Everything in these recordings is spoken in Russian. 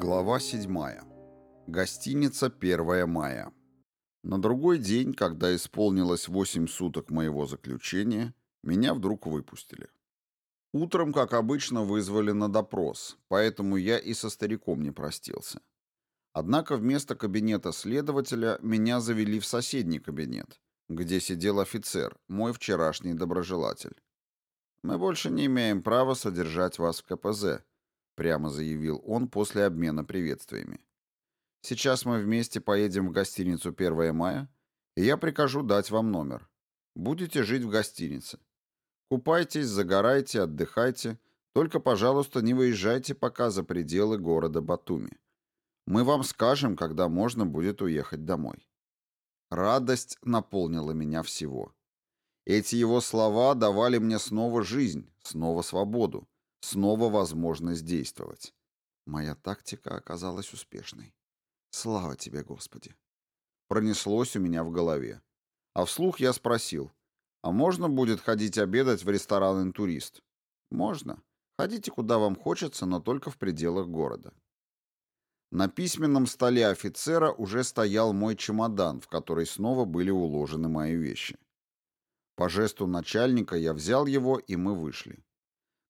Глава 7. Гостиница 1 мая. На другой день, когда исполнилось 8 суток моего заключения, меня вдруг выпустили. Утром, как обычно, вызвали на допрос, поэтому я и со стариком не простился. Однако вместо кабинета следователя меня завели в соседний кабинет, где сидел офицер, мой вчерашний доброжелатель. «Мы больше не имеем права содержать вас в КПЗ», прямо заявил он после обмена приветствиями. Сейчас мы вместе поедем в гостиницу 1 мая, и я прикажу дать вам номер. Будете жить в гостинице. Купайтесь, загорайте, отдыхайте, только, пожалуйста, не выезжайте пока за пределы города Батуми. Мы вам скажем, когда можно будет уехать домой. Радость наполнила меня всего. Эти его слова давали мне снова жизнь, снова свободу. Снова возможность действовать. Моя тактика оказалась успешной. Слава тебе, Господи. Пронеслось у меня в голове. А вслух я спросил, а можно будет ходить обедать в ресторан «Интурист»? Можно. Ходите куда вам хочется, но только в пределах города. На письменном столе офицера уже стоял мой чемодан, в который снова были уложены мои вещи. По жесту начальника я взял его, и мы вышли.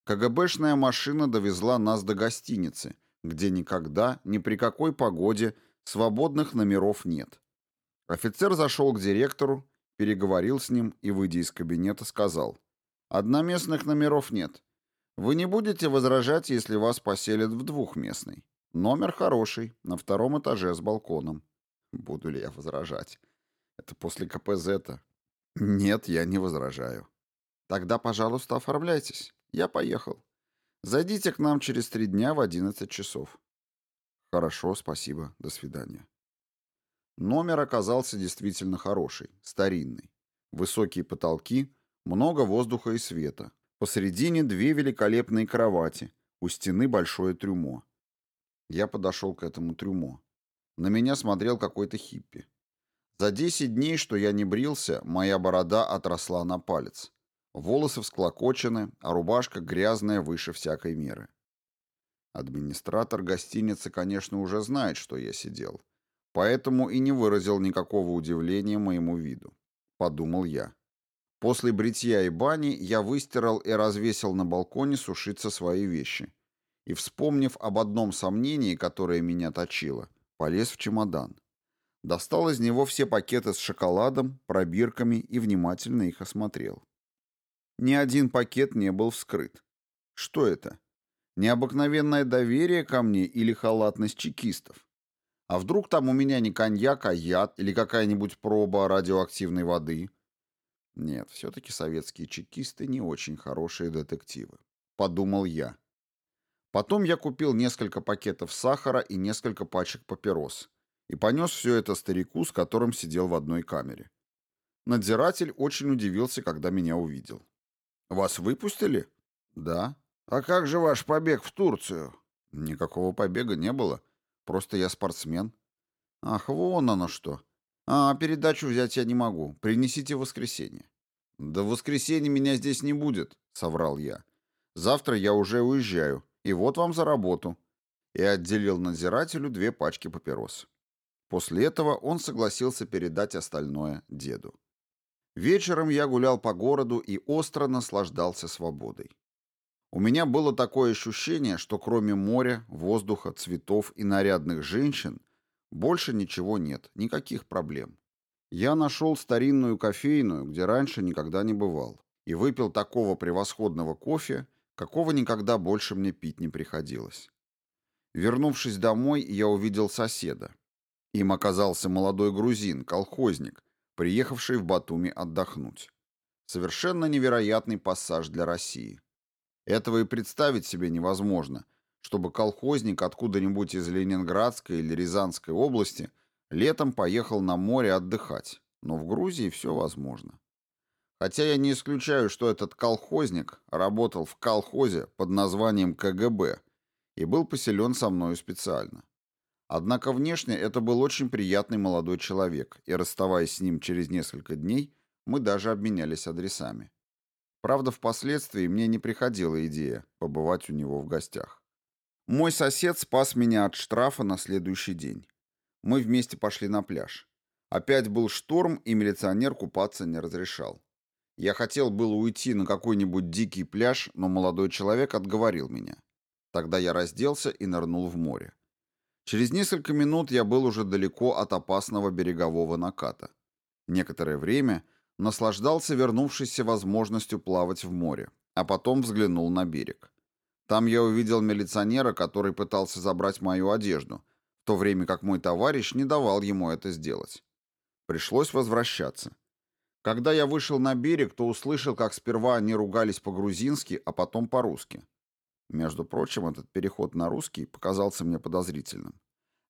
КГБшная машина довезла нас до гостиницы, где никогда, ни при какой погоде, свободных номеров нет. Офицер зашел к директору, переговорил с ним и, выйдя из кабинета, сказал, «Одноместных номеров нет. Вы не будете возражать, если вас поселят в двухместный. Номер хороший, на втором этаже с балконом». Буду ли я возражать? Это после КПЗ-то. Нет, я не возражаю. Тогда, пожалуйста, оформляйтесь. Я поехал. Зайдите к нам через три дня в одиннадцать часов. Хорошо, спасибо. До свидания. Номер оказался действительно хороший, старинный. Высокие потолки, много воздуха и света. Посередине две великолепные кровати, у стены большое трюмо. Я подошел к этому трюмо. На меня смотрел какой-то хиппи. За десять дней, что я не брился, моя борода отросла на палец. Волосы всклокочены, а рубашка грязная выше всякой меры. Администратор гостиницы, конечно, уже знает, что я сидел, поэтому и не выразил никакого удивления моему виду. Подумал я. После бритья и бани я выстирал и развесил на балконе сушиться свои вещи. И, вспомнив об одном сомнении, которое меня точило, полез в чемодан. Достал из него все пакеты с шоколадом, пробирками и внимательно их осмотрел. Ни один пакет не был вскрыт. Что это? Необыкновенное доверие ко мне или халатность чекистов? А вдруг там у меня не коньяк, а яд или какая-нибудь проба радиоактивной воды? Нет, все-таки советские чекисты не очень хорошие детективы. Подумал я. Потом я купил несколько пакетов сахара и несколько пачек папирос и понес все это старику, с которым сидел в одной камере. Надзиратель очень удивился, когда меня увидел. Вас выпустили? Да. А как же ваш побег в Турцию? Никакого побега не было. Просто я спортсмен. Ах, вон оно что. А, передачу взять я не могу. Принесите в воскресенье. Да в воскресенье меня здесь не будет, соврал я. Завтра я уже уезжаю. И вот вам за работу. И отделил надзирателю две пачки папирос. После этого он согласился передать остальное деду. Вечером я гулял по городу и остро наслаждался свободой. У меня было такое ощущение, что кроме моря, воздуха, цветов и нарядных женщин больше ничего нет, никаких проблем. Я нашел старинную кофейную, где раньше никогда не бывал, и выпил такого превосходного кофе, какого никогда больше мне пить не приходилось. Вернувшись домой, я увидел соседа. Им оказался молодой грузин, колхозник, приехавший в Батуми отдохнуть. Совершенно невероятный пассаж для России. Этого и представить себе невозможно, чтобы колхозник откуда-нибудь из Ленинградской или Рязанской области летом поехал на море отдыхать, но в Грузии все возможно. Хотя я не исключаю, что этот колхозник работал в колхозе под названием КГБ и был поселен со мною специально. Однако внешне это был очень приятный молодой человек, и расставаясь с ним через несколько дней, мы даже обменялись адресами. Правда, впоследствии мне не приходила идея побывать у него в гостях. Мой сосед спас меня от штрафа на следующий день. Мы вместе пошли на пляж. Опять был шторм, и милиционер купаться не разрешал. Я хотел было уйти на какой-нибудь дикий пляж, но молодой человек отговорил меня. Тогда я разделся и нырнул в море. Через несколько минут я был уже далеко от опасного берегового наката. Некоторое время наслаждался вернувшейся возможностью плавать в море, а потом взглянул на берег. Там я увидел милиционера, который пытался забрать мою одежду, в то время как мой товарищ не давал ему это сделать. Пришлось возвращаться. Когда я вышел на берег, то услышал, как сперва они ругались по-грузински, а потом по-русски. Между прочим, этот переход на русский показался мне подозрительным.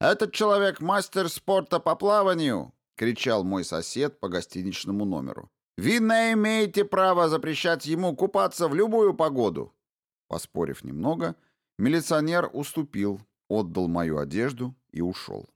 «Этот человек мастер спорта по плаванию!» — кричал мой сосед по гостиничному номеру. «Вы не имеете права запрещать ему купаться в любую погоду!» Поспорив немного, милиционер уступил, отдал мою одежду и ушел.